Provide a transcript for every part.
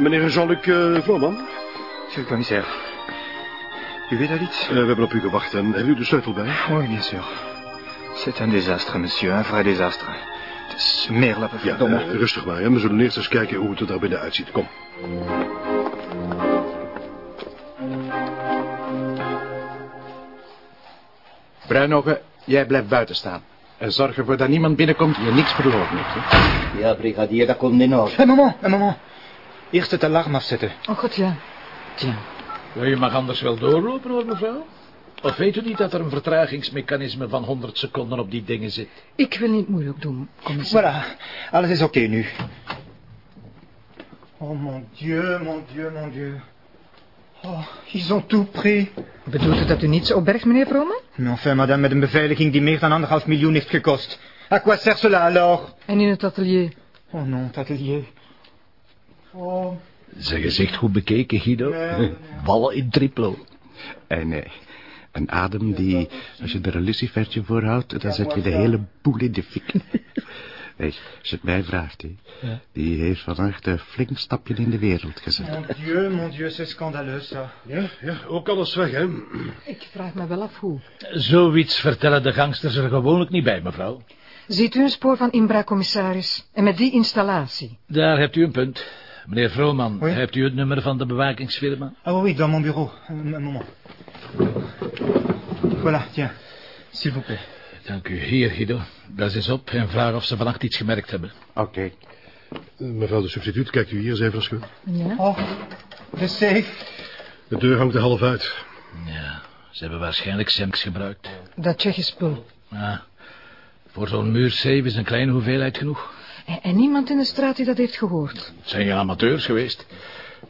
meneer Jean-Luc uh, Voorman. Monsieur le commissaire. U weet dat iets? Uh, we hebben op u gewacht en hebben u de sleutel bij? Oui, bien sûr. C'est un désastre, monsieur, un vrai désastre. Het is meerlappen, Ja, uh, rustig maar, hè. we zullen eerst eens kijken hoe het er daar binnen uitziet. Kom. Bruinogen, jij blijft buiten staan. En zorg ervoor dat niemand binnenkomt die je niks verloren heeft. Hè? Ja, brigadier, dat komt in orde. Un moment, un moment. Eerst het alarm afzetten. Oh god, ja. Tja. Wil je mag anders wel doorlopen hoor, mevrouw? Of weet u niet dat er een vertragingsmechanisme van 100 seconden op die dingen zit? Ik wil niet moeilijk doen, commissaris. Voilà, alles is oké okay nu. Oh mon dieu, mon dieu, mon dieu. Oh, ils ont tout pris. Bedoelt u dat u niets opbergt, meneer Vrooman? Mais enfin, madame, met een beveiliging die meer dan anderhalf miljoen heeft gekost. À quoi sert cela alors? En in het atelier? Oh non, het atelier. Oh. Zijn gezicht goed bekeken, Guido? Nee, nee. Wallen in triplo. En eh, een adem die, als je er een lucifertje voor houdt, dan zet je de hele boel in de fik. Nee, als je het mij vraagt, hè, Ja. die heeft vannacht een flink stapje in de wereld gezet. Mon dieu, mon dieu, c'est scandaleux ça. Ja, ja, ook alles weg, hè. Ik vraag me wel af hoe. Zoiets vertellen de gangsters er gewoonlijk niet bij, mevrouw. Ziet u een spoor van inbraak, commissaris? En met die installatie? Daar hebt u een punt. Meneer Vrooman, Oui? hebt u het nummer van de bewakingsfirma? Ah oui, oui, dans mon bureau. Un, un moment. Voilà, tiens. S'il vous plaît. Dank u. Hier, Guido. Bel ze eens op en vraag of ze vannacht iets gemerkt hebben. Oké. Eh, Mevrouw de substituut, kijkt u hier eens even als goed. Ja? Oh, de safe. De deur hangt er half uit. Ja, ze hebben waarschijnlijk Semks gebruikt. Dat Tsjechisch spul. Ja, voor zo'n muurzeef is een kleine hoeveelheid genoeg. En, niemand in de straat die dat heeft gehoord? Het zijn geen amateurs geweest.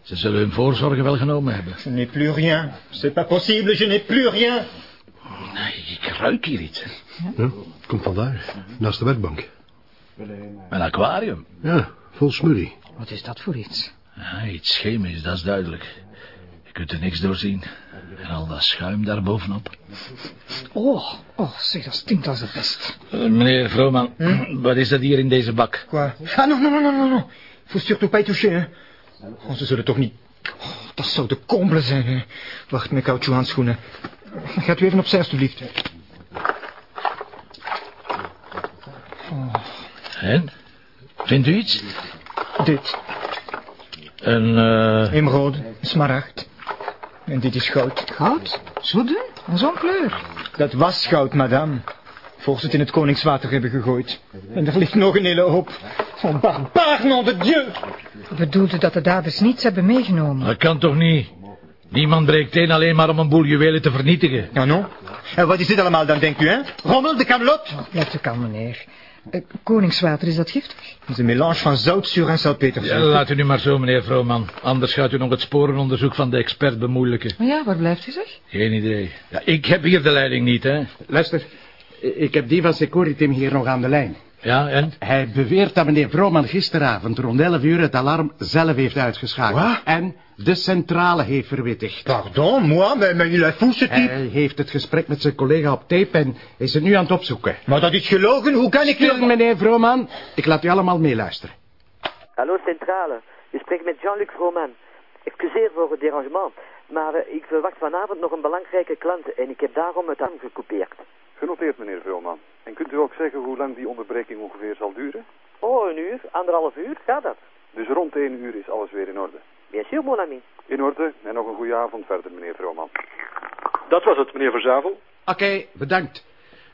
Ze zullen hun voorzorgen wel genomen hebben. Je n'ai plus rien. C'est pas possible, je n'ai plus rien. Nee, ik ruik hier iets. Ja, komt vandaar. Naast de werkbank. Een aquarium. Ja, vol smurrie. Wat is dat voor iets? Ja, iets chemisch, dat is duidelijk. Je kunt er niks doorzien. En al dat schuim daarbovenop. Oh, oh, zeg, dat stinkt als de pest. Eh, meneer Vrooman, wat is dat hier in deze bak? Quoi Ah non, non, non, non, non. Faut surtout pas y toucher, hein. Oh, ze zullen toch niet... Oh, dat zou de comble zijn, hè. Wacht, mijn caoutchouc-handschoenen. Gaat u even opzij, alstublieft. En? Vindt u iets? Dit, Een, eh... emerald, smaragd. En dit is goud. Goud? Zo dun? En zo'n kleur? Dat was goud, madame. Voor ze het in het koningswater hebben gegooid. En er ligt nog een hele hoop. Van barbaar, nom de dieu. Bedoelt u dat de daders niets hebben meegenomen? Dat kan toch niet? Niemand breekt in alleen maar om een boel juwelen te vernietigen. Ah, non? En wat is dit allemaal dan, denkt u, hè? Rommel de Camelot? Blijft u kalm, meneer. Eh, koningswater, is dat giftig? Het is een melange van zoutzuur en Ja, salpeterzuur. laat u nu maar zo, meneer Vrooman. Anders gaat u nog het sporenonderzoek van de expert bemoeilijken. Maar ja, waar blijft u, zeg? Geen idee. Ja, ik heb hier de leiding niet, hè. Luister, ik heb die van Securitim hier nog aan de lijn. Ja, en? Hij beweert dat meneer Vrooman gisteravond rond 11 uur het alarm zelf heeft uitgeschakeld. Wat? En de centrale heeft verwittigd. Pardon, moi, mais, mais il a fou, ce type. Hij heeft het gesprek met zijn collega op tape en is er nu aan het opzoeken. Maar dat is gelogen, hoe kan ik... Stil, meneer Vrooman. Ik laat u allemaal meeluisteren. Hallo centrale, u spreekt met Jean-Luc Vrooman. Excuseer voor het derangement, maar eh, ik verwacht vanavond nog een belangrijke klant en ik heb daarom het aan gekoupeerd. Genoteerd, meneer Veulman. En kunt u ook zeggen hoe lang die onderbreking ongeveer zal duren? Oh, een uur, anderhalf uur, gaat dat? Dus rond één uur is alles weer in orde. Bien sûr, mon ami. In orde en nog een goede avond verder, meneer Vrooman. Dat was het, meneer Verzavel. Oké, bedankt.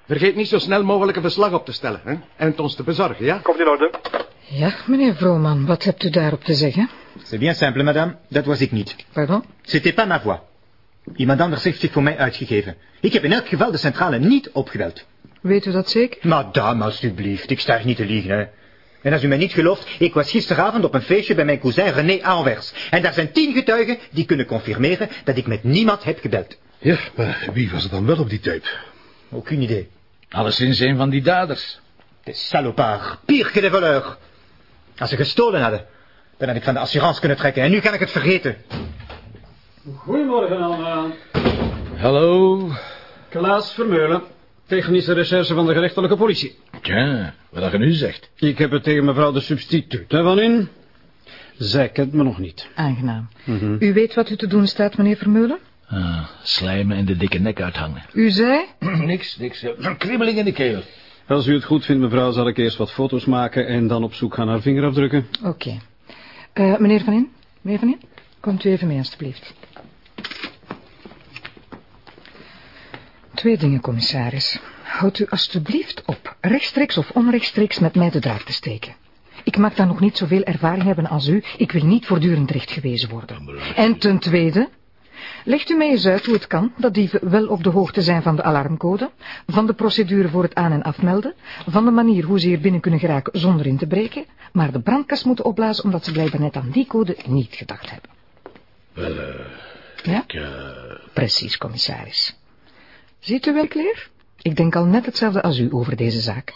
Vergeet niet zo snel mogelijk een verslag op te stellen. Hè? En het ons te bezorgen, ja? Komt in orde. Ja, meneer Vrooman, wat hebt u daarop te zeggen? C'est bien simple, madame. Dat was ik niet. Pardon? C'était pas ma voix. Iemand anders heeft zich voor mij uitgegeven. Ik heb in elk geval de centrale niet opgebeld. Weet u dat zeker? Madame, alstublieft, ik sta hier niet te liegen, hè. En als u mij niet gelooft, ik was gisteravond op een feestje bij mijn cousin René Anvers. En daar zijn tien getuigen die kunnen confirmeren dat ik met niemand heb gebeld. Ja, maar wie was er dan wel op die tape? Aucune idee. Alleszins een van die daders. De salopard, pire que de voleurs. Als ze gestolen hadden, dan had ik van de assurance kunnen trekken. En nu kan ik het vergeten. Goedemorgen allemaal. Hallo. Klaas Vermeulen, technische recherche van de gerechtelijke politie. Tja, wat dat je nu zegt. Ik heb het tegen mevrouw de substituut hè, van in. Zij kent me nog niet. Aangenaam. Mhm. U weet wat u te doen staat, meneer Vermeulen? Ah, slijmen en de dikke nek uithangen. U zei? niks, niks. eh, Een kribbeling in de keel. Als u het goed vindt, mevrouw, zal ik eerst wat foto's maken... en dan op zoek gaan naar vingerafdrukken. Oké. Eh, meneer Van In? Meneer Van In? Komt u even mee, alstublieft. Twee dingen, commissaris. Houd u alstublieft op, rechtstreeks of onrechtstreeks met mij de draad te steken. Ik mag daar nog niet zoveel ervaring hebben als u. Ik wil niet voortdurend recht gewezen worden. En ten tweede, legt u mij eens uit hoe het kan dat dieven wel op de hoogte zijn van de alarmcode, van de procedure voor het aan- en afmelden, van de manier hoe ze hier binnen kunnen geraken zonder in te breken, maar de brandkast moeten opblazen omdat ze blijkbaar net aan die code niet gedacht hebben. Wel, eh, Ja? ik, eh, Precies, commissaris. Ziet u wel, Claire? Ik denk al net hetzelfde als u over deze zaak.